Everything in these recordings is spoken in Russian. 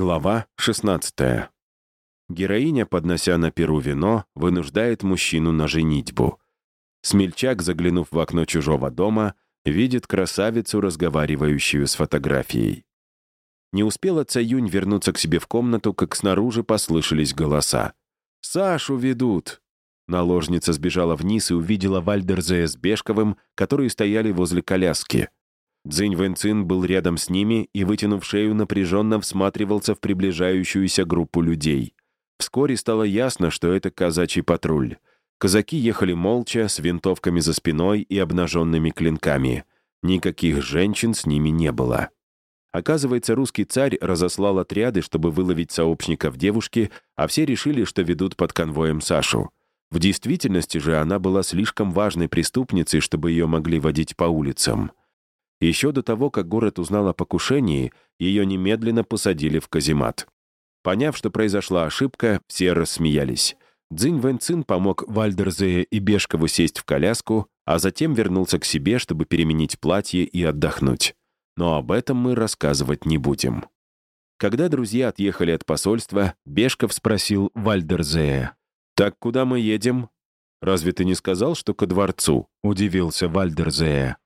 Глава 16. Героиня, поднося на перу вино, вынуждает мужчину на женитьбу. Смельчак, заглянув в окно чужого дома, видит красавицу, разговаривающую с фотографией. Не успела Цаюнь вернуться к себе в комнату, как снаружи послышались голоса. «Сашу ведут!» Наложница сбежала вниз и увидела Вальдерзея с Бешковым, которые стояли возле коляски. Цзинь Вэнцин был рядом с ними и, вытянув шею, напряженно всматривался в приближающуюся группу людей. Вскоре стало ясно, что это казачий патруль. Казаки ехали молча, с винтовками за спиной и обнаженными клинками. Никаких женщин с ними не было. Оказывается, русский царь разослал отряды, чтобы выловить сообщников девушки, а все решили, что ведут под конвоем Сашу. В действительности же она была слишком важной преступницей, чтобы ее могли водить по улицам. Еще до того, как город узнал о покушении, ее немедленно посадили в каземат. Поняв, что произошла ошибка, все рассмеялись. Цзинь Вэньцин помог Вальдерзее и Бешкову сесть в коляску, а затем вернулся к себе, чтобы переменить платье и отдохнуть. Но об этом мы рассказывать не будем. Когда друзья отъехали от посольства, Бешков спросил Вальдерзея. «Так куда мы едем?» «Разве ты не сказал, что ко дворцу?» — удивился Вальдерзея.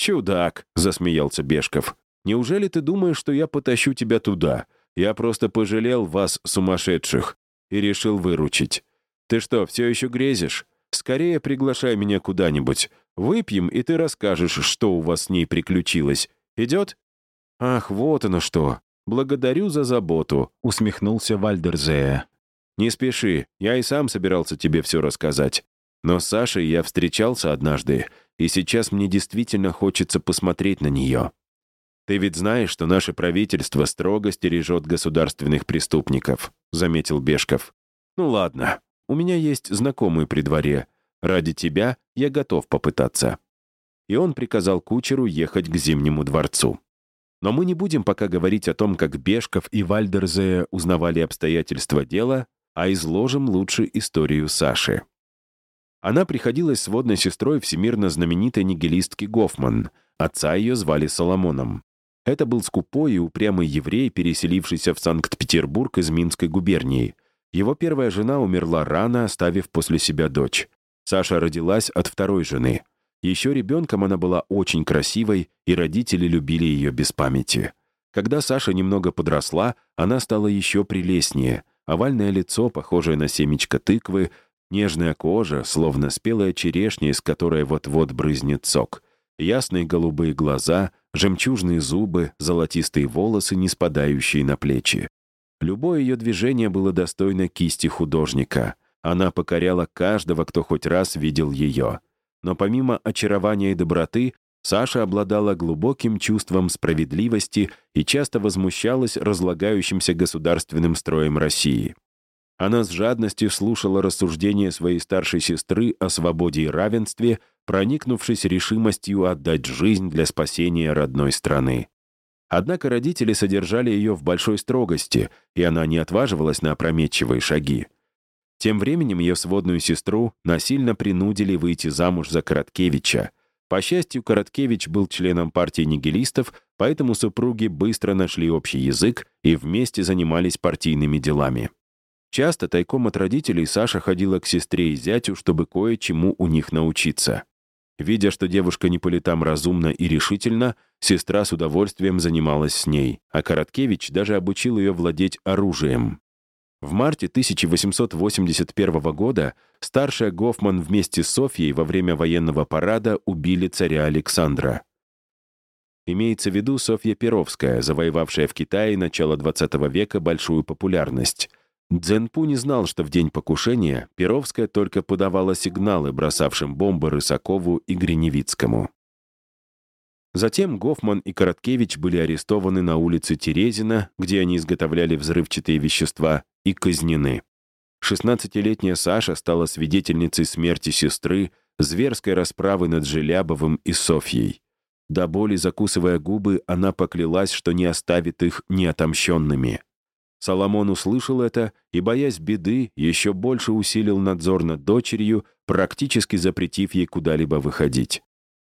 «Чудак», — засмеялся Бешков. «Неужели ты думаешь, что я потащу тебя туда? Я просто пожалел вас, сумасшедших, и решил выручить. Ты что, все еще грезишь? Скорее приглашай меня куда-нибудь. Выпьем, и ты расскажешь, что у вас с ней приключилось. Идет?» «Ах, вот оно что! Благодарю за заботу», — усмехнулся Вальдерзея. «Не спеши, я и сам собирался тебе все рассказать. Но с Сашей я встречался однажды, и сейчас мне действительно хочется посмотреть на нее. Ты ведь знаешь, что наше правительство строго стережет государственных преступников», — заметил Бешков. «Ну ладно, у меня есть знакомый при дворе. Ради тебя я готов попытаться». И он приказал кучеру ехать к Зимнему дворцу. Но мы не будем пока говорить о том, как Бешков и Вальдерзе узнавали обстоятельства дела, а изложим лучше историю Саши. Она приходилась сводной сестрой всемирно знаменитой нигилистки Гофман. Отца ее звали Соломоном. Это был скупой и упрямый еврей, переселившийся в Санкт-Петербург из Минской губернии. Его первая жена умерла рано, оставив после себя дочь. Саша родилась от второй жены. Еще ребенком она была очень красивой, и родители любили ее без памяти. Когда Саша немного подросла, она стала еще прелестнее. Овальное лицо, похожее на семечко тыквы, Нежная кожа, словно спелая черешня, из которой вот-вот брызнет сок. Ясные голубые глаза, жемчужные зубы, золотистые волосы, не спадающие на плечи. Любое ее движение было достойно кисти художника. Она покоряла каждого, кто хоть раз видел ее. Но помимо очарования и доброты, Саша обладала глубоким чувством справедливости и часто возмущалась разлагающимся государственным строем России. Она с жадностью слушала рассуждения своей старшей сестры о свободе и равенстве, проникнувшись решимостью отдать жизнь для спасения родной страны. Однако родители содержали ее в большой строгости, и она не отваживалась на опрометчивые шаги. Тем временем ее сводную сестру насильно принудили выйти замуж за Короткевича. По счастью, Короткевич был членом партии нигилистов, поэтому супруги быстро нашли общий язык и вместе занимались партийными делами. Часто тайком от родителей Саша ходила к сестре и зятю, чтобы кое-чему у них научиться. Видя, что девушка не по летам разумна и решительна, сестра с удовольствием занималась с ней, а Короткевич даже обучил ее владеть оружием. В марте 1881 года старшая Гофман вместе с Софьей во время военного парада убили царя Александра. Имеется в виду Софья Перовская, завоевавшая в Китае начало XX века большую популярность. Дзенпу не знал, что в день покушения Перовская только подавала сигналы, бросавшим бомбы Рысакову и Гриневицкому. Затем Гофман и Короткевич были арестованы на улице Терезина, где они изготовляли взрывчатые вещества, и казнены. 16-летняя Саша стала свидетельницей смерти сестры, зверской расправы над Желябовым и Софьей. До боли закусывая губы, она поклялась, что не оставит их неотомщенными. Соломон услышал это и, боясь беды, еще больше усилил надзор над дочерью, практически запретив ей куда-либо выходить.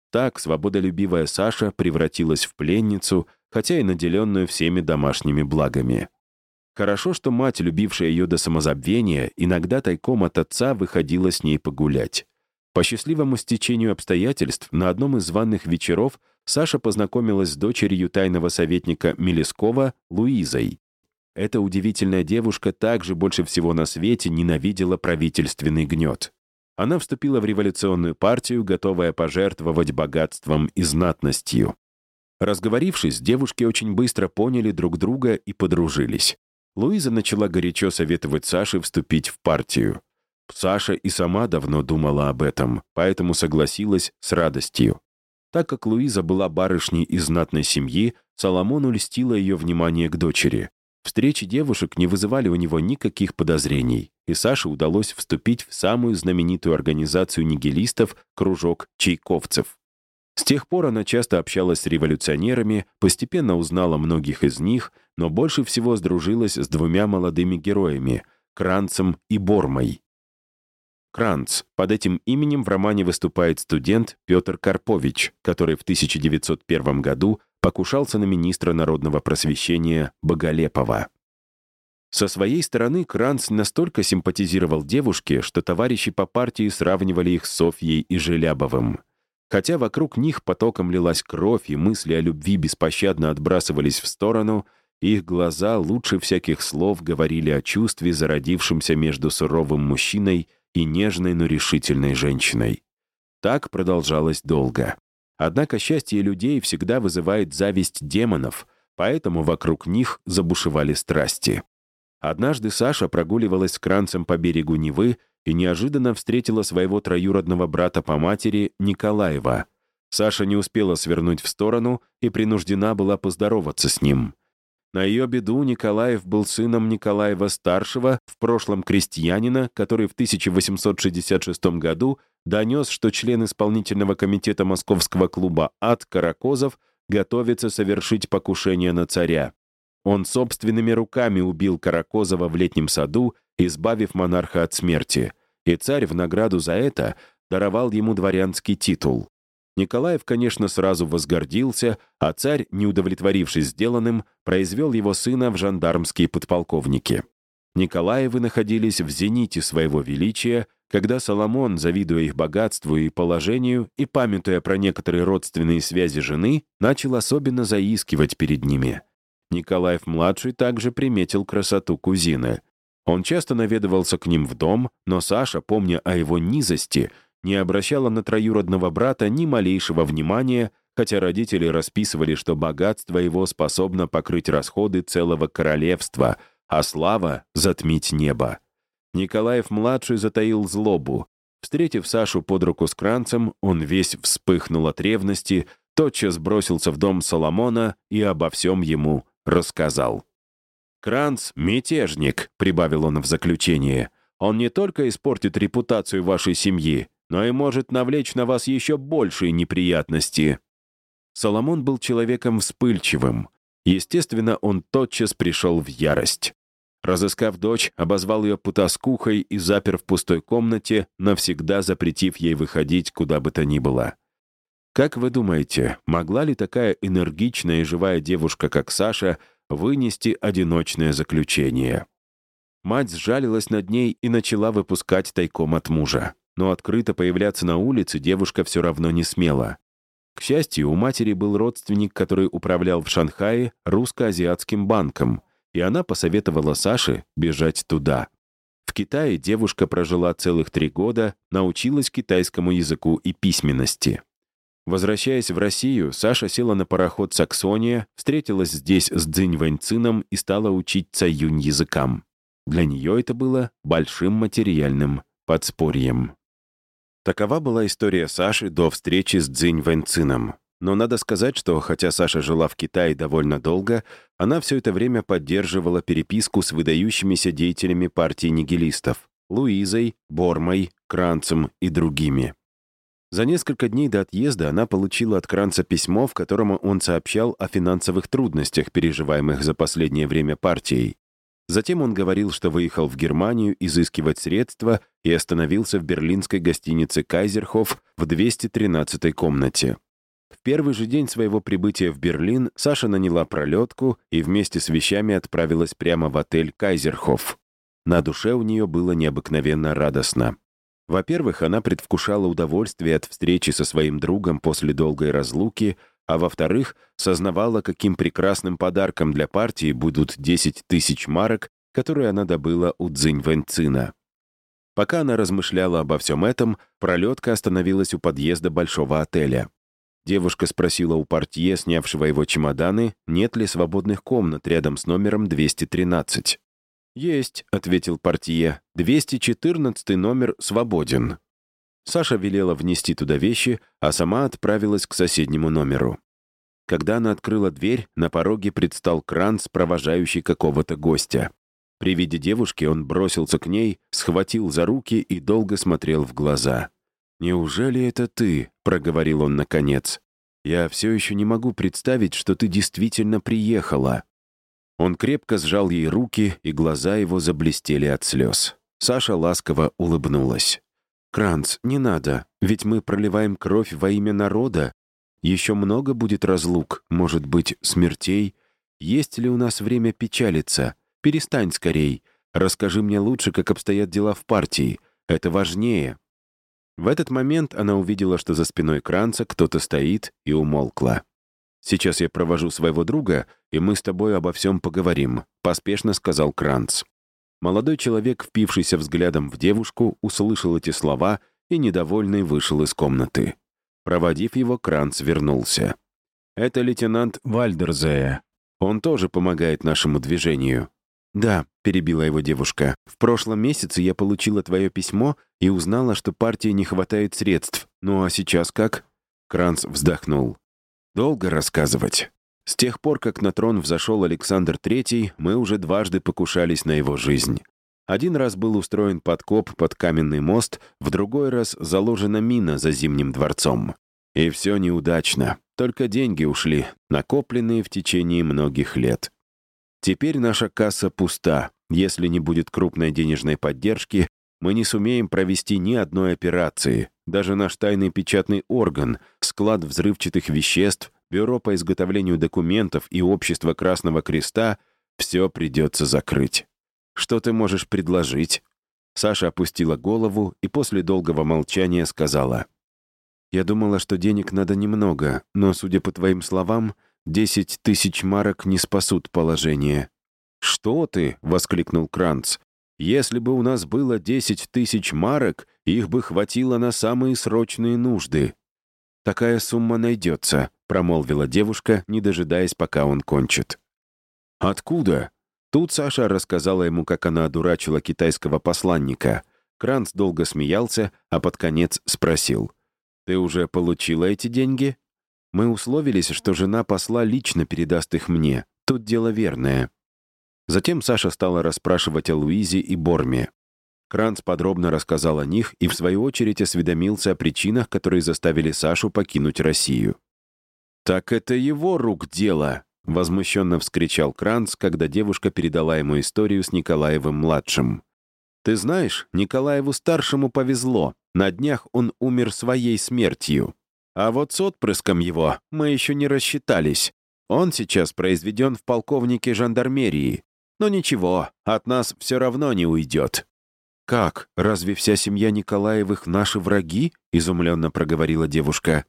Так свободолюбивая Саша превратилась в пленницу, хотя и наделенную всеми домашними благами. Хорошо, что мать, любившая ее до самозабвения, иногда тайком от отца выходила с ней погулять. По счастливому стечению обстоятельств на одном из званых вечеров Саша познакомилась с дочерью тайного советника Мелескова Луизой. Эта удивительная девушка также больше всего на свете ненавидела правительственный гнет. Она вступила в революционную партию, готовая пожертвовать богатством и знатностью. Разговорившись, девушки очень быстро поняли друг друга и подружились. Луиза начала горячо советовать Саше вступить в партию. Саша и сама давно думала об этом, поэтому согласилась с радостью. Так как Луиза была барышней из знатной семьи, Соломон улестила ее внимание к дочери. Встречи девушек не вызывали у него никаких подозрений, и Саше удалось вступить в самую знаменитую организацию нигилистов «Кружок чайковцев». С тех пор она часто общалась с революционерами, постепенно узнала многих из них, но больше всего сдружилась с двумя молодыми героями — Кранцем и Бормой. Кранц. Под этим именем в романе выступает студент Петр Карпович, который в 1901 году покушался на министра народного просвещения Боголепова. Со своей стороны Кранц настолько симпатизировал девушке, что товарищи по партии сравнивали их с Софьей и Желябовым. Хотя вокруг них потоком лилась кровь, и мысли о любви беспощадно отбрасывались в сторону, их глаза лучше всяких слов говорили о чувстве, зародившемся между суровым мужчиной и нежной, но решительной женщиной. Так продолжалось долго. Однако счастье людей всегда вызывает зависть демонов, поэтому вокруг них забушевали страсти. Однажды Саша прогуливалась с кранцем по берегу Невы и неожиданно встретила своего троюродного брата по матери Николаева. Саша не успела свернуть в сторону и принуждена была поздороваться с ним. На ее беду Николаев был сыном Николаева-старшего, в прошлом крестьянина, который в 1866 году донес, что член исполнительного комитета московского клуба «Ад» Каракозов готовится совершить покушение на царя. Он собственными руками убил Каракозова в летнем саду, избавив монарха от смерти, и царь в награду за это даровал ему дворянский титул. Николаев, конечно, сразу возгордился, а царь, не удовлетворившись сделанным, произвел его сына в жандармские подполковники. Николаевы находились в зените своего величия, когда Соломон, завидуя их богатству и положению и памятуя про некоторые родственные связи жены, начал особенно заискивать перед ними. Николаев-младший также приметил красоту кузины. Он часто наведывался к ним в дом, но Саша, помня о его низости, не обращала на троюродного брата ни малейшего внимания, хотя родители расписывали, что богатство его способно покрыть расходы целого королевства, а слава — затмить небо. Николаев-младший затаил злобу. Встретив Сашу под руку с кранцем, он весь вспыхнул от ревности, тотчас бросился в дом Соломона и обо всем ему рассказал. «Кранц — мятежник», — прибавил он в заключение. «Он не только испортит репутацию вашей семьи, но и может навлечь на вас еще большие неприятности». Соломон был человеком вспыльчивым. Естественно, он тотчас пришел в ярость. Разыскав дочь, обозвал ее путаскухой и запер в пустой комнате, навсегда запретив ей выходить куда бы то ни было. Как вы думаете, могла ли такая энергичная и живая девушка, как Саша, вынести одиночное заключение? Мать сжалилась над ней и начала выпускать тайком от мужа но открыто появляться на улице девушка все равно не смела. К счастью, у матери был родственник, который управлял в Шанхае русско-азиатским банком, и она посоветовала Саше бежать туда. В Китае девушка прожила целых три года, научилась китайскому языку и письменности. Возвращаясь в Россию, Саша села на пароход «Саксония», встретилась здесь с Цзинь Вэньцином и стала учить цаюнь языкам. Для нее это было большим материальным подспорьем. Такова была история Саши до встречи с Цзинь Вэньцином. Но надо сказать, что хотя Саша жила в Китае довольно долго, она все это время поддерживала переписку с выдающимися деятелями партии нигилистов — Луизой, Бормой, Кранцем и другими. За несколько дней до отъезда она получила от Кранца письмо, в котором он сообщал о финансовых трудностях, переживаемых за последнее время партией, Затем он говорил, что выехал в Германию изыскивать средства и остановился в берлинской гостинице «Кайзерхоф» в 213-й комнате. В первый же день своего прибытия в Берлин Саша наняла пролетку и вместе с вещами отправилась прямо в отель «Кайзерхоф». На душе у нее было необыкновенно радостно. Во-первых, она предвкушала удовольствие от встречи со своим другом после долгой разлуки, а во-вторых, сознавала, каким прекрасным подарком для партии будут 10 тысяч марок, которые она добыла у Цзинь. Пока она размышляла обо всем этом, пролетка остановилась у подъезда большого отеля. Девушка спросила у портье, снявшего его чемоданы, нет ли свободных комнат рядом с номером 213. «Есть», — ответил портье. «214 номер свободен». Саша велела внести туда вещи, а сама отправилась к соседнему номеру. Когда она открыла дверь, на пороге предстал Кранц, провожающий какого-то гостя. При виде девушки он бросился к ней, схватил за руки и долго смотрел в глаза. «Неужели это ты?» — проговорил он наконец. «Я все еще не могу представить, что ты действительно приехала». Он крепко сжал ей руки, и глаза его заблестели от слез. Саша ласково улыбнулась. «Кранц, не надо, ведь мы проливаем кровь во имя народа. Еще много будет разлук, может быть, смертей. Есть ли у нас время печалиться? Перестань скорей. Расскажи мне лучше, как обстоят дела в партии. Это важнее». В этот момент она увидела, что за спиной Кранца кто-то стоит, и умолкла. «Сейчас я провожу своего друга, и мы с тобой обо всем поговорим», — поспешно сказал Кранц. Молодой человек, впившийся взглядом в девушку, услышал эти слова и, недовольный, вышел из комнаты. Проводив его, Кранц вернулся. «Это лейтенант Вальдерзея. Он тоже помогает нашему движению». «Да», — перебила его девушка, «в прошлом месяце я получила твое письмо и узнала, что партии не хватает средств. Ну а сейчас как?» Кранц вздохнул. «Долго рассказывать. С тех пор, как на трон взошел Александр III, мы уже дважды покушались на его жизнь. Один раз был устроен подкоп под каменный мост, в другой раз заложена мина за Зимним дворцом. И все неудачно, только деньги ушли, накопленные в течение многих лет. Теперь наша касса пуста. Если не будет крупной денежной поддержки, мы не сумеем провести ни одной операции. Даже наш тайный печатный орган, склад взрывчатых веществ, бюро по изготовлению документов и общество Красного Креста — все придется закрыть. Что ты можешь предложить?» Саша опустила голову и после долгого молчания сказала. «Я думала, что денег надо немного, но, судя по твоим словам, Десять тысяч марок не спасут положение». «Что ты?» — воскликнул Кранц. «Если бы у нас было десять тысяч марок, их бы хватило на самые срочные нужды». «Такая сумма найдется», — промолвила девушка, не дожидаясь, пока он кончит. «Откуда?» Тут Саша рассказала ему, как она одурачила китайского посланника. Кранц долго смеялся, а под конец спросил. «Ты уже получила эти деньги?» Мы условились, что жена посла лично передаст их мне. Тут дело верное». Затем Саша стала расспрашивать о Луизе и Борме. Кранц подробно рассказал о них и, в свою очередь, осведомился о причинах, которые заставили Сашу покинуть Россию. «Так это его рук дело!» — возмущенно вскричал Кранц, когда девушка передала ему историю с Николаевым-младшим. «Ты знаешь, Николаеву-старшему повезло. На днях он умер своей смертью. А вот с отпрыском его мы еще не рассчитались. Он сейчас произведен в полковнике жандармерии. Но ничего, от нас все равно не уйдет». «Как? Разве вся семья Николаевых наши враги?» — изумленно проговорила девушка.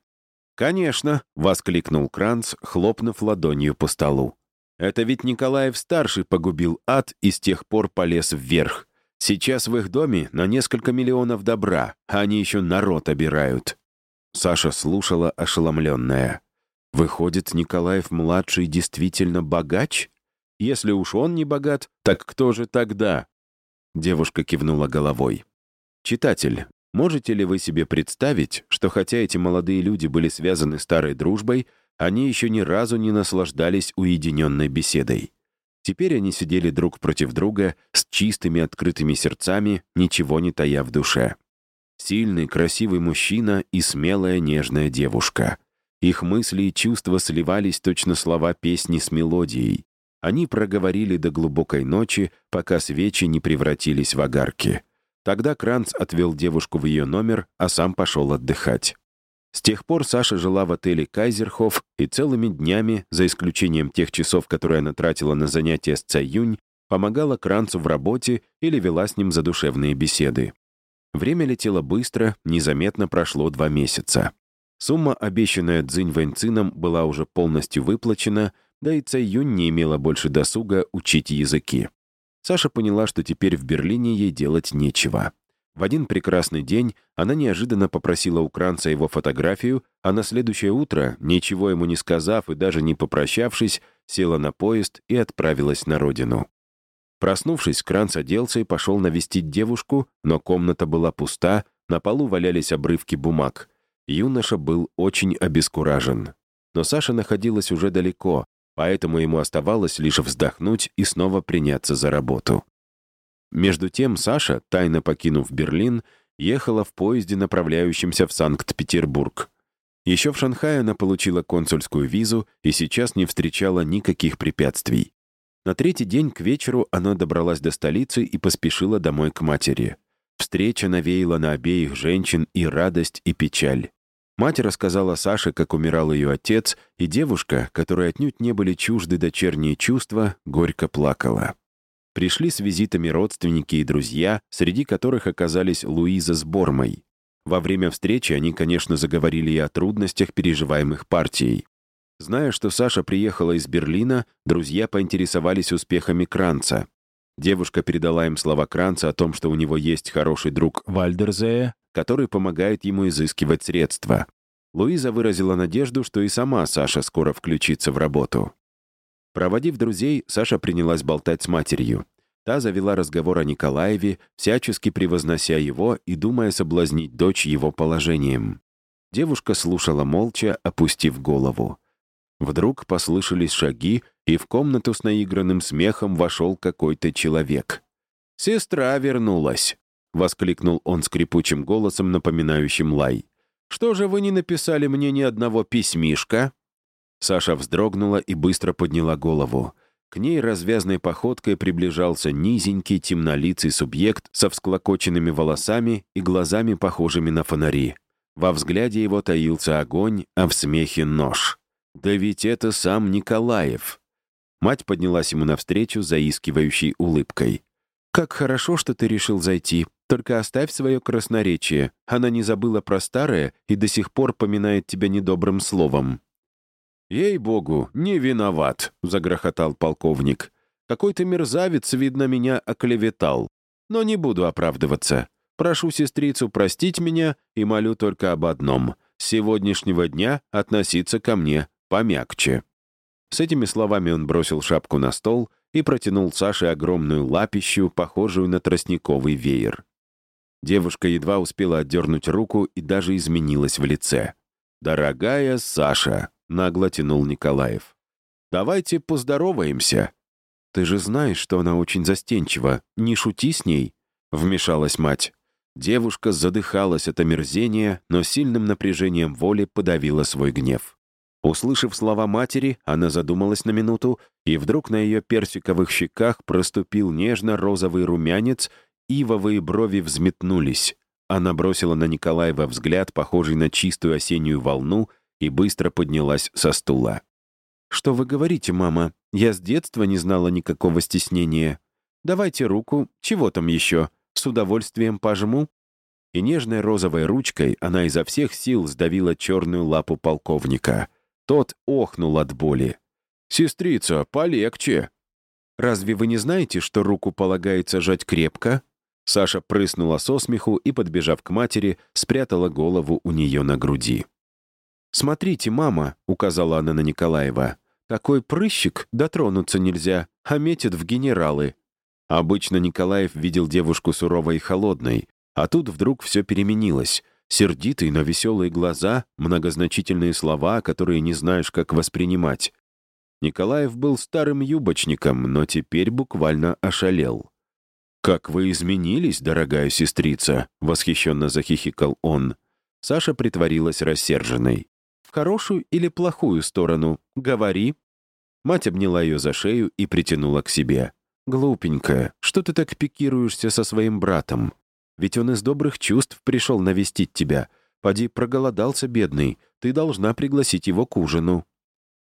«Конечно», — воскликнул Кранц, хлопнув ладонью по столу. «Это ведь Николаев-старший погубил ад и с тех пор полез вверх. Сейчас в их доме на несколько миллионов добра, а они еще народ обирают. Саша слушала ошеломленная. Выходит, Николаев-младший действительно богач? Если уж он не богат, так кто же тогда? Девушка кивнула головой. Читатель, можете ли вы себе представить, что хотя эти молодые люди были связаны старой дружбой, они еще ни разу не наслаждались уединенной беседой? Теперь они сидели друг против друга с чистыми открытыми сердцами, ничего не тая в душе. Сильный, красивый мужчина и смелая, нежная девушка. Их мысли и чувства сливались точно слова песни с мелодией. Они проговорили до глубокой ночи, пока свечи не превратились в огарки. Тогда Кранц отвел девушку в ее номер, а сам пошел отдыхать. С тех пор Саша жила в отеле «Кайзерхоф» и целыми днями, за исключением тех часов, которые она тратила на занятия с Цаюнь, помогала Кранцу в работе или вела с ним задушевные беседы. Время летело быстро, незаметно прошло два месяца. Сумма, обещанная Цзинь Вэньцином, была уже полностью выплачена, да и Цаюнь не имела больше досуга учить языки. Саша поняла, что теперь в Берлине ей делать нечего. В один прекрасный день она неожиданно попросила у Кранца его фотографию, а на следующее утро, ничего ему не сказав и даже не попрощавшись, села на поезд и отправилась на родину. Проснувшись, Кранц оделся и пошел навестить девушку, но комната была пуста, на полу валялись обрывки бумаг. Юноша был очень обескуражен. Но Саша находилась уже далеко, поэтому ему оставалось лишь вздохнуть и снова приняться за работу. Между тем Саша, тайно покинув Берлин, ехала в поезде, направляющемся в Санкт-Петербург. Еще в Шанхае она получила консульскую визу и сейчас не встречала никаких препятствий. На третий день к вечеру она добралась до столицы и поспешила домой к матери. Встреча навеяла на обеих женщин и радость, и печаль. Мать рассказала Саше, как умирал ее отец, и девушка, которой отнюдь не были чужды дочерние чувства, горько плакала. Пришли с визитами родственники и друзья, среди которых оказались Луиза с Бормой. Во время встречи они, конечно, заговорили и о трудностях, переживаемых партией. Зная, что Саша приехала из Берлина, друзья поинтересовались успехами Кранца. Девушка передала им слова Кранца о том, что у него есть хороший друг Вальдерзея, который помогает ему изыскивать средства. Луиза выразила надежду, что и сама Саша скоро включится в работу. Проводив друзей, Саша принялась болтать с матерью. Та завела разговор о Николаеве, всячески превознося его и думая соблазнить дочь его положением. Девушка слушала молча, опустив голову. Вдруг послышались шаги, и в комнату с наигранным смехом вошел какой-то человек. «Сестра вернулась!» — воскликнул он скрипучим голосом, напоминающим лай. «Что же вы не написали мне ни одного письмишка?» Саша вздрогнула и быстро подняла голову. К ней развязной походкой приближался низенький темнолицый субъект со всклокоченными волосами и глазами, похожими на фонари. Во взгляде его таился огонь, а в смехе нож. «Да ведь это сам Николаев!» Мать поднялась ему навстречу, заискивающей улыбкой. «Как хорошо, что ты решил зайти. Только оставь свое красноречие. Она не забыла про старое и до сих пор поминает тебя недобрым словом». «Ей-богу, не виноват», — загрохотал полковник. «Какой-то мерзавец, видно, меня оклеветал. Но не буду оправдываться. Прошу сестрицу простить меня и молю только об одном — с сегодняшнего дня относиться ко мне помягче». С этими словами он бросил шапку на стол и протянул Саше огромную лапищу, похожую на тростниковый веер. Девушка едва успела отдернуть руку и даже изменилась в лице. «Дорогая Саша», — нагло тянул Николаев. «Давайте поздороваемся». «Ты же знаешь, что она очень застенчива. Не шути с ней», — вмешалась мать. Девушка задыхалась от омерзения, но сильным напряжением воли подавила свой гнев. Услышав слова матери, она задумалась на минуту, и вдруг на ее персиковых щеках проступил нежно-розовый румянец, ивовые брови взметнулись. Она бросила на Николаева взгляд, похожий на чистую осеннюю волну, и быстро поднялась со стула. «Что вы говорите, мама? Я с детства не знала никакого стеснения. Давайте руку, чего там еще? С удовольствием пожму». И нежной розовой ручкой она изо всех сил сдавила черную лапу полковника. Тот охнул от боли. «Сестрица, полегче!» «Разве вы не знаете, что руку полагается жать крепко?» Саша прыснула со смеху и, подбежав к матери, спрятала голову у нее на груди. «Смотрите, мама», — указала она на Николаева, «такой прыщик дотронуться нельзя, а метит в генералы». Обычно Николаев видел девушку суровой и холодной, а тут вдруг все переменилось. Сердитые, но веселые глаза, многозначительные слова, которые не знаешь, как воспринимать. Николаев был старым юбочником, но теперь буквально ошалел. «Как вы изменились, дорогая сестрица!» — восхищенно захихикал он. Саша притворилась рассерженной хорошую или плохую сторону? Говори». Мать обняла ее за шею и притянула к себе. «Глупенькая, что ты так пикируешься со своим братом? Ведь он из добрых чувств пришел навестить тебя. Поди проголодался, бедный. Ты должна пригласить его к ужину».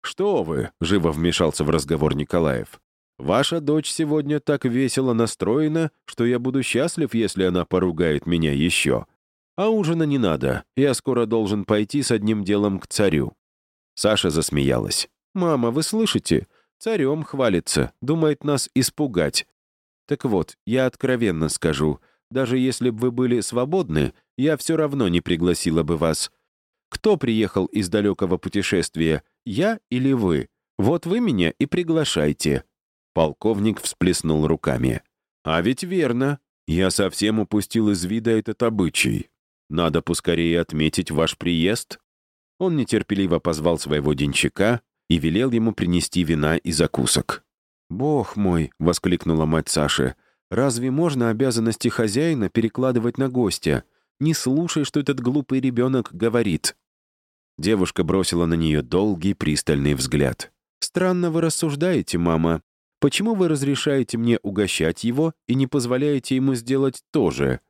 «Что вы?» — живо вмешался в разговор Николаев. «Ваша дочь сегодня так весело настроена, что я буду счастлив, если она поругает меня еще. А ужина не надо, я скоро должен пойти с одним делом к царю». Саша засмеялась. «Мама, вы слышите? Царем хвалится, думает нас испугать. Так вот, я откровенно скажу, даже если бы вы были свободны, я все равно не пригласила бы вас. Кто приехал из далекого путешествия, я или вы? Вот вы меня и приглашайте». Полковник всплеснул руками. «А ведь верно. Я совсем упустил из вида этот обычай. Надо поскорее отметить ваш приезд». Он нетерпеливо позвал своего денщика и велел ему принести вина и закусок. «Бог мой!» — воскликнула мать Саши. «Разве можно обязанности хозяина перекладывать на гостя? Не слушай, что этот глупый ребенок говорит». Девушка бросила на нее долгий пристальный взгляд. «Странно вы рассуждаете, мама. Почему вы разрешаете мне угощать его и не позволяете ему сделать то же?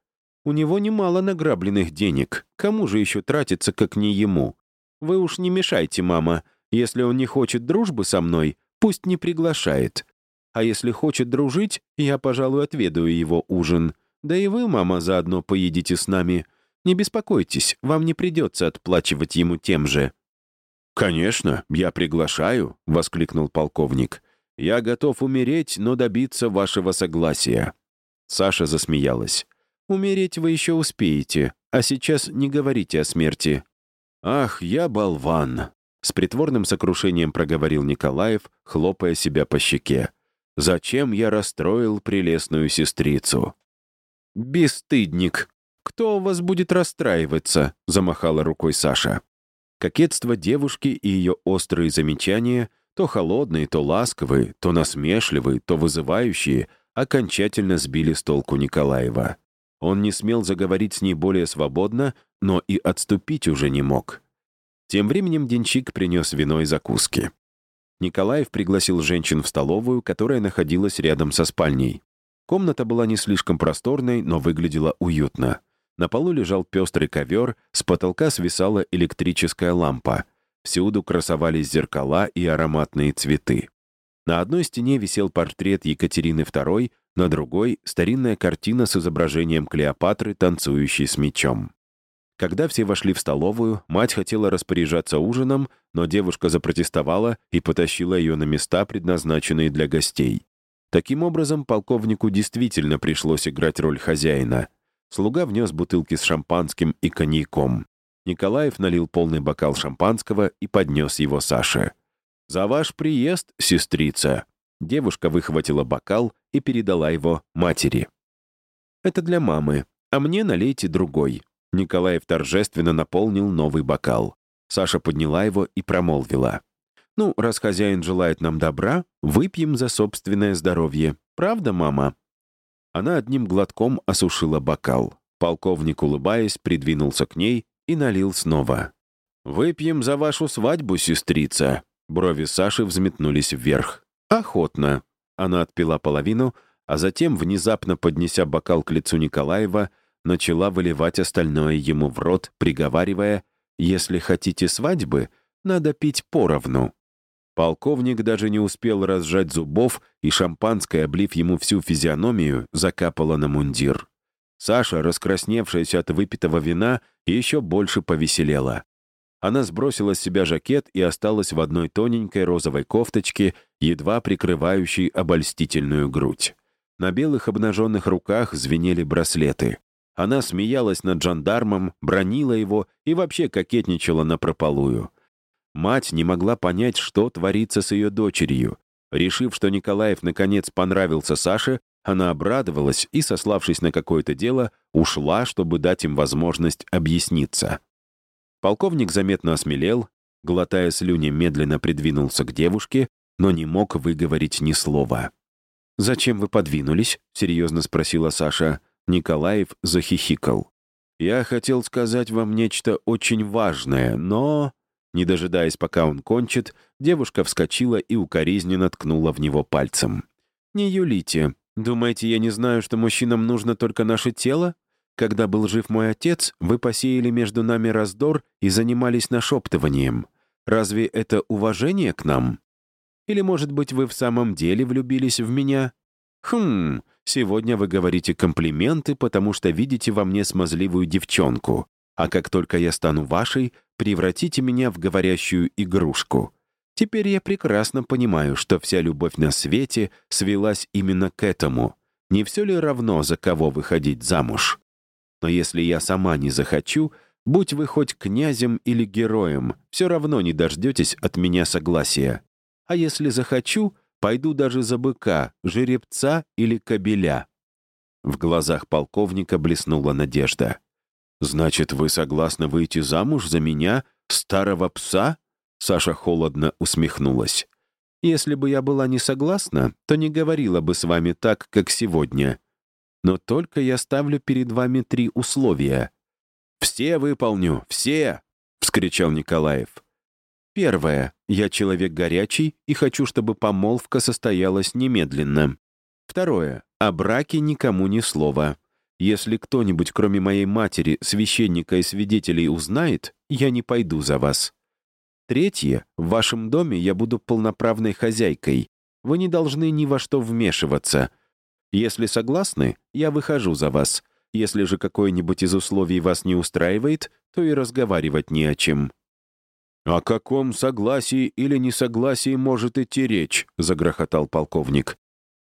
У него немало награбленных денег. Кому же еще тратиться, как не ему? Вы уж не мешайте, мама. Если он не хочет дружбы со мной, пусть не приглашает. А если хочет дружить, я, пожалуй, отведаю его ужин. Да и вы, мама, заодно поедите с нами. Не беспокойтесь, вам не придется отплачивать ему тем же». «Конечно, я приглашаю», — воскликнул полковник. «Я готов умереть, но добиться вашего согласия». Саша засмеялась. «Умереть вы еще успеете, а сейчас не говорите о смерти». «Ах, я болван!» — с притворным сокрушением проговорил Николаев, хлопая себя по щеке. Зачем я расстроил прелестную сестрицу?» «Бесстыдник! Кто у вас будет расстраиваться?» — замахала рукой Саша. Кокетство девушки и ее острые замечания, то холодные, то ласковые, то насмешливые, то вызывающие, окончательно сбили с толку Николаева. Он не смел заговорить с ней более свободно, но и отступить уже не мог. Тем временем денщик принес вино и закуски. Николаев пригласил женщин в столовую, которая находилась рядом со спальней. Комната была не слишком просторной, но выглядела уютно. На полу лежал пестрый ковер, с потолка свисала электрическая лампа. Всюду красовались зеркала и ароматные цветы. На одной стене висел портрет Екатерины II, на другой — старинная картина с изображением Клеопатры, танцующей с мечом. Когда все вошли в столовую, мать хотела распоряжаться ужином, но девушка запротестовала и потащила ее на места, предназначенные для гостей. Таким образом, полковнику действительно пришлось играть роль хозяина. Слуга внес бутылки с шампанским и коньяком. Николаев налил полный бокал шампанского и поднес его Саше. «За ваш приезд, сестрица!» Девушка выхватила бокал и передала его матери. «Это для мамы, а мне налейте другой», Николаев торжественно наполнил новый бокал. Саша подняла его и промолвила. «Ну, раз хозяин желает нам добра, выпьем за собственное здоровье. Правда, мама?» Она одним глотком осушила бокал. Полковник, улыбаясь, придвинулся к ней и налил снова. «Выпьем за вашу свадьбу, сестрица!» Брови Саши взметнулись вверх. «Охотно!» Она отпила половину, а затем, внезапно поднеся бокал к лицу Николаева, начала выливать остальное ему в рот, приговаривая, «Если хотите свадьбы, надо пить поровну». Полковник даже не успел разжать зубов, и шампанское, облив ему всю физиономию, закапало на мундир. Саша, раскрасневшаяся от выпитого вина, еще больше повеселела. Она сбросила с себя жакет и осталась в одной тоненькой розовой кофточке, едва прикрывающей обольстительную грудь. На белых обнаженных руках звенели браслеты. Она смеялась над жандармом, бронила его и вообще кокетничала напропалую. Мать не могла понять, что творится с ее дочерью. Решив, что Николаев наконец понравился Саше, она обрадовалась и, сославшись на какое-то дело, ушла, чтобы дать им возможность объясниться. Полковник заметно осмелел, глотая слюни, медленно придвинулся к девушке, но не мог выговорить ни слова. «Зачем вы подвинулись?» — серьезно спросила Саша. Николаев захихикал. «Я хотел сказать вам нечто очень важное, но...» Не дожидаясь, пока он кончит, девушка вскочила и укоризненно ткнула в него пальцем. «Не юлите. Думаете, я не знаю, что мужчинам нужно только наше тело? когда был жив мой отец, вы посеяли между нами раздор и занимались нашептыванием. Разве это уважение к нам? Или, может быть, вы в самом деле влюбились в меня? Хм, сегодня вы говорите комплименты, потому что видите во мне смазливую девчонку. А как только я стану вашей, превратите меня в говорящую игрушку. Теперь я прекрасно понимаю, что вся любовь на свете свелась именно к этому. Не все ли равно, за кого выходить замуж? Но если я сама не захочу, будь вы хоть князем или героем, все равно не дождетесь от меня согласия. А если захочу, пойду даже за быка, жеребца или кобеля». В глазах полковника блеснула надежда. «Значит, вы согласны выйти замуж за меня, старого пса?» Саша холодно усмехнулась. «Если бы я была не согласна, то не говорила бы с вами так, как сегодня. Но только я ставлю перед вами три условия». «Все выполню, все!» — вскричал Николаев. «Первое. Я человек горячий и хочу, чтобы помолвка состоялась немедленно. Второе. О браке никому ни слова. Если кто-нибудь, кроме моей матери, священника и свидетелей, узнает, я не пойду за вас. Третье. В вашем доме я буду полноправной хозяйкой. Вы не должны ни во что вмешиваться. Если согласны, я выхожу за вас. Если же какое-нибудь из условий вас не устраивает, то и разговаривать не о чем». «О каком согласии или несогласии может идти речь?» — загрохотал полковник.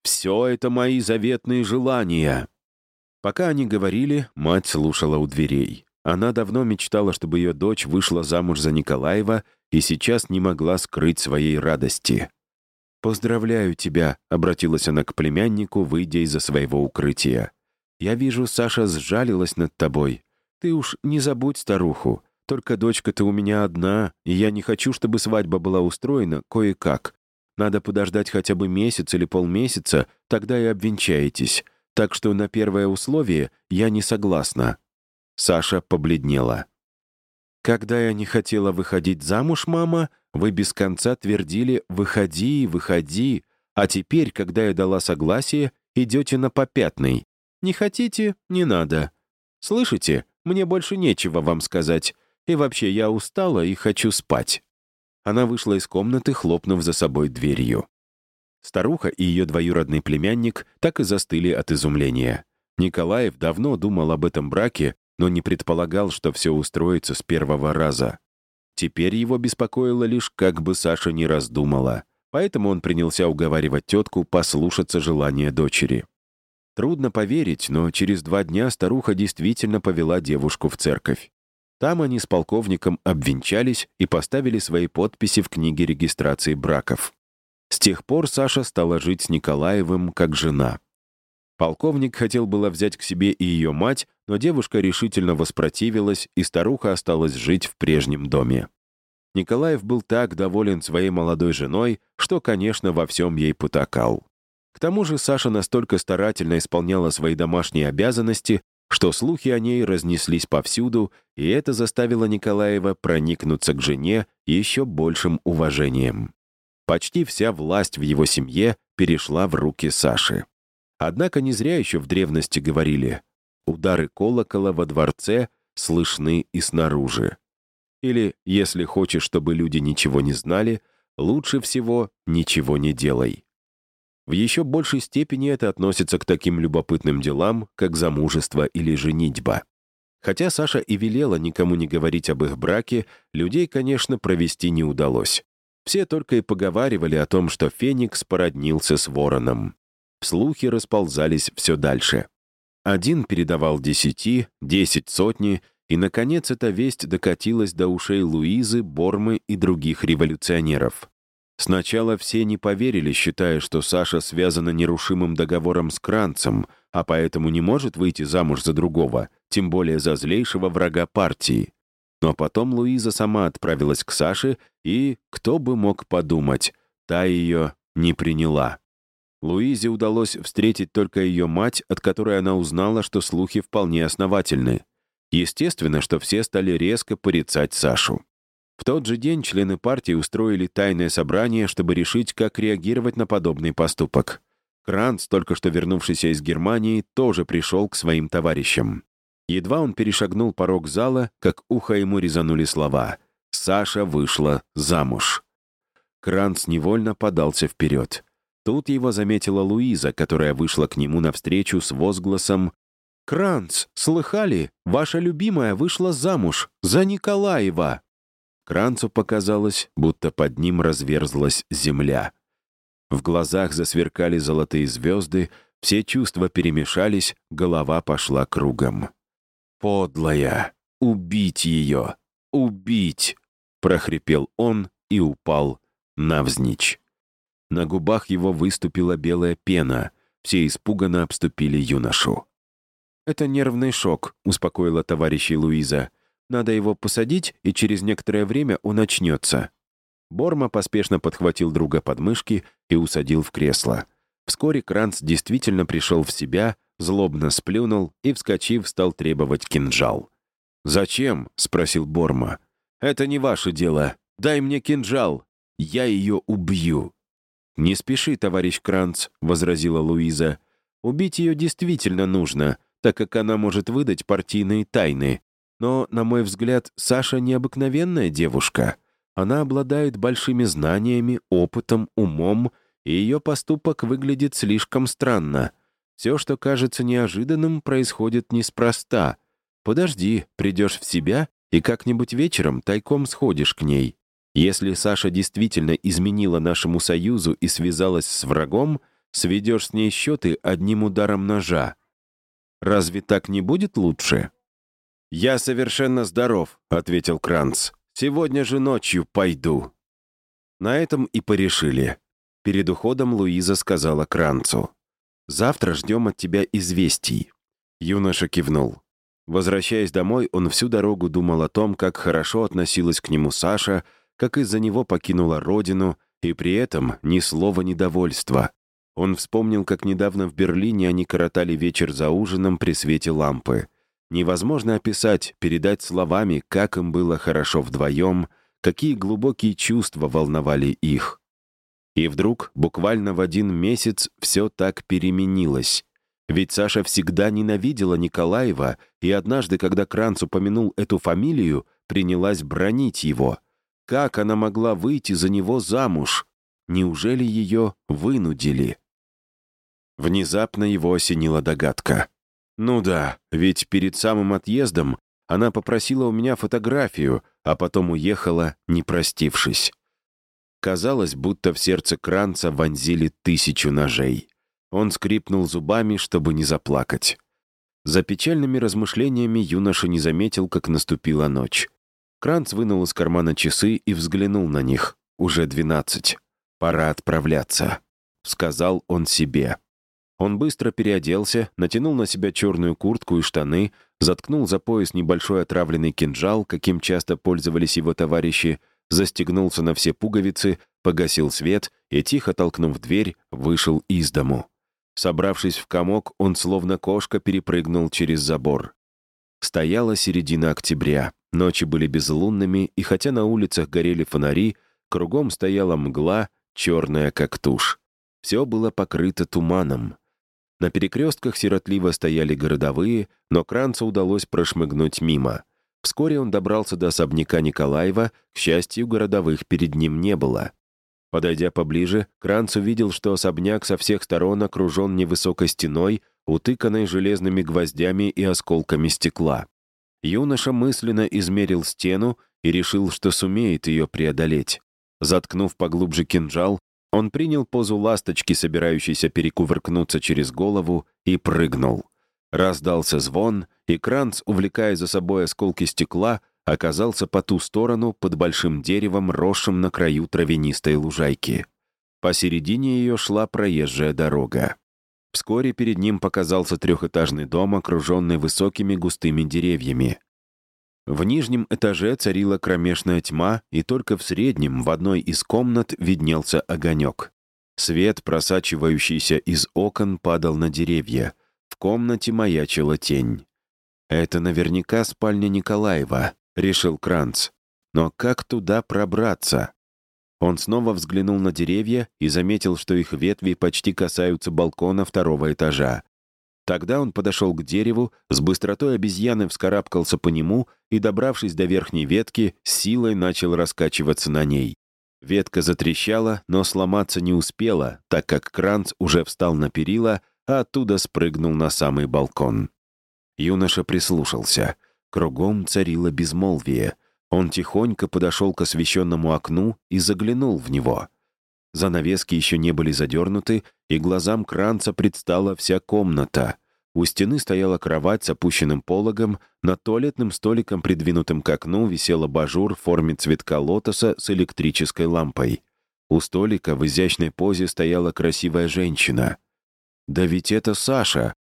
«Все это мои заветные желания. Пока они говорили, мать слушала у дверей. Она давно мечтала, чтобы ее дочь вышла замуж за Николаева и сейчас не могла скрыть своей радости. «Поздравляю тебя», — обратилась она к племяннику, выйдя из-за своего укрытия. «Я вижу, Саша сжалилась над тобой. Ты уж не забудь старуху. Только дочка-то у меня одна, и я не хочу, чтобы свадьба была устроена кое-как. Надо подождать хотя бы месяц или полмесяца, тогда и обвенчаетесь так что на первое условие я не согласна». Саша побледнела. «Когда я не хотела выходить замуж, мама, вы без конца твердили «выходи, выходи», а теперь, когда я дала согласие, идете на попятный. Не хотите — не надо. Слышите, мне больше нечего вам сказать. И вообще, я устала и хочу спать». Она вышла из комнаты, хлопнув за собой дверью. Старуха и ее двоюродный племянник так и застыли от изумления. Николаев давно думал об этом браке, но не предполагал, что все устроится с первого раза. Теперь его беспокоило лишь, как бы Саша не раздумала, поэтому он принялся уговаривать тетку послушаться желания дочери. Трудно поверить, но через два дня старуха действительно повела девушку в церковь. Там они с полковником обвенчались и поставили свои подписи в книге регистрации браков. С тех пор Саша стала жить с Николаевым как жена. Полковник хотел было взять к себе и ее мать, но девушка решительно воспротивилась, и старуха осталась жить в прежнем доме. Николаев был так доволен своей молодой женой, что, конечно, во всем ей потакал. К тому же Саша настолько старательно исполняла свои домашние обязанности, что слухи о ней разнеслись повсюду, и это заставило Николаева проникнуться к жене еще большим уважением. Почти вся власть в его семье перешла в руки Саши. Однако не зря еще в древности говорили «удары колокола во дворце слышны и снаружи». Или, если хочешь, чтобы люди ничего не знали, лучше всего ничего не делай. В еще большей степени это относится к таким любопытным делам, как замужество или женитьба. Хотя Саша и велела никому не говорить об их браке, людей, конечно, провести не удалось. Все только и поговаривали о том, что Феникс породнился с вороном. Слухи расползались все дальше. Один передавал десяти, десять сотни, и, наконец, эта весть докатилась до ушей Луизы, Бормы и других революционеров. Сначала все не поверили, считая, что Саша связана нерушимым договором с Кранцем, а поэтому не может выйти замуж за другого, тем более за злейшего врага партии. Но потом Луиза сама отправилась к Саше, и, кто бы мог подумать, та ее не приняла. Луизе удалось встретить только ее мать, от которой она узнала, что слухи вполне основательны. Естественно, что все стали резко порицать Сашу. В тот же день члены партии устроили тайное собрание, чтобы решить, как реагировать на подобный поступок. Кранц, только что вернувшийся из Германии, тоже пришел к своим товарищам. Едва он перешагнул порог зала, как ухо ему резанули слова. Саша вышла замуж. Кранц невольно подался вперед. Тут его заметила Луиза, которая вышла к нему навстречу с возгласом «Кранц, слыхали? Ваша любимая вышла замуж за Николаева!» Кранцу показалось, будто под ним разверзлась земля. В глазах засверкали золотые звезды, все чувства перемешались, голова пошла кругом. «Подлая! Убить ее! Убить!» — прохрипел он и упал навзничь. На губах его выступила белая пена, все испуганно обступили юношу. «Это нервный шок», — успокоила товарищей Луиза. «Надо его посадить, и через некоторое время он очнется». Борма поспешно подхватил друга под мышки и усадил в кресло. Вскоре Кранц действительно пришел в себя, злобно сплюнул и, вскочив, стал требовать кинжал. «Зачем?» — спросил Борма. «Это не ваше дело. Дай мне кинжал. Я ее убью». «Не спеши, товарищ Кранц», — возразила Луиза. «Убить ее действительно нужно, так как она может выдать партийные тайны. Но, на мой взгляд, Саша необыкновенная девушка. Она обладает большими знаниями, опытом, умом, и ее поступок выглядит слишком странно. Все, что кажется неожиданным, происходит неспроста. Подожди, придешь в себя и как-нибудь вечером тайком сходишь к ней. Если Саша действительно изменила нашему союзу и связалась с врагом, сведешь с ней счеты одним ударом ножа. Разве так не будет лучше?» «Я совершенно здоров», — ответил Кранц. «Сегодня же ночью пойду». На этом и порешили. Перед уходом Луиза сказала Кранцу. «Завтра ждем от тебя известий». Юноша кивнул. Возвращаясь домой, он всю дорогу думал о том, как хорошо относилась к нему Саша, как из-за него покинула родину, и при этом ни слова недовольства. Он вспомнил, как недавно в Берлине они коротали вечер за ужином при свете лампы. Невозможно описать, передать словами, как им было хорошо вдвоем, какие глубокие чувства волновали их. И вдруг, буквально в один месяц, все так переменилось. Ведь Саша всегда ненавидела Николаева, и однажды, когда Кранц упомянул эту фамилию, принялась бронить его. Как она могла выйти за него замуж? Неужели ее вынудили? Внезапно его осенила догадка. Ну да, ведь перед самым отъездом она попросила у меня фотографию, а потом уехала, не простившись. Казалось, будто в сердце Кранца вонзили тысячу ножей. Он скрипнул зубами, чтобы не заплакать. За печальными размышлениями юноша не заметил, как наступила ночь. Кранц вынул из кармана часы и взглянул на них. Уже двенадцать. «Пора отправляться», — сказал он себе. Он быстро переоделся, натянул на себя черную куртку и штаны, заткнул за пояс небольшой отравленный кинжал, каким часто пользовались его товарищи, застегнулся на все пуговицы, погасил свет и, тихо толкнув дверь, вышел из дому. Собравшись в комок, он словно кошка перепрыгнул через забор. Стояла середина октября, ночи были безлунными, и хотя на улицах горели фонари, кругом стояла мгла, черная как тушь. Все было покрыто туманом. На перекрестках сиротливо стояли городовые, но Кранцу удалось прошмыгнуть мимо. Вскоре он добрался до особняка Николаева, к счастью, городовых перед ним не было. Подойдя поближе, Кранц увидел, что особняк со всех сторон окружен невысокой стеной, утыканной железными гвоздями и осколками стекла. Юноша мысленно измерил стену и решил, что сумеет ее преодолеть. Заткнув поглубже кинжал, он принял позу ласточки, собирающейся перекувыркнуться через голову, и прыгнул. Раздался звон, и Кранц, увлекая за собой осколки стекла, оказался по ту сторону под большим деревом, росшим на краю травянистой лужайки. Посередине ее шла проезжая дорога. Вскоре перед ним показался трехэтажный дом, окруженный высокими густыми деревьями. В нижнем этаже царила кромешная тьма, и только в среднем в одной из комнат виднелся огонек. Свет, просачивающийся из окон, падал на деревья. В комнате маячила тень. «Это наверняка спальня Николаева», — решил Кранц. «Но как туда пробраться?» Он снова взглянул на деревья и заметил, что их ветви почти касаются балкона второго этажа. Тогда он подошел к дереву, с быстротой обезьяны вскарабкался по нему и, добравшись до верхней ветки, силой начал раскачиваться на ней. Ветка затрещала, но сломаться не успела, так как Кранц уже встал на перила, а оттуда спрыгнул на самый балкон. Юноша прислушался. Кругом царило безмолвие. Он тихонько подошел к освещенному окну и заглянул в него. Занавески еще не были задернуты, и глазам Кранца предстала вся комната. У стены стояла кровать с опущенным пологом, над туалетным столиком, придвинутым к окну, висел абажур в форме цветка лотоса с электрической лампой. У столика в изящной позе стояла красивая женщина. «Да ведь это Саша!»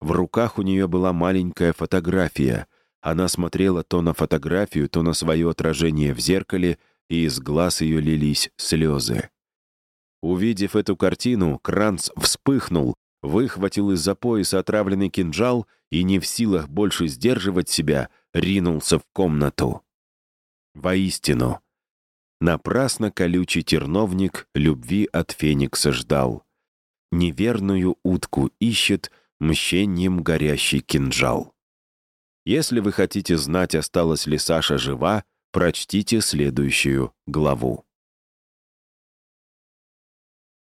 В руках у нее была маленькая фотография. Она смотрела то на фотографию, то на свое отражение в зеркале, и из глаз ее лились слезы. Увидев эту картину, Кранц вспыхнул, выхватил из-за пояса отравленный кинжал и, не в силах больше сдерживать себя, ринулся в комнату. Воистину, напрасно колючий терновник любви от Феникса ждал. Неверную утку ищет мщением горящий кинжал. Если вы хотите знать, осталась ли Саша жива, прочтите следующую главу.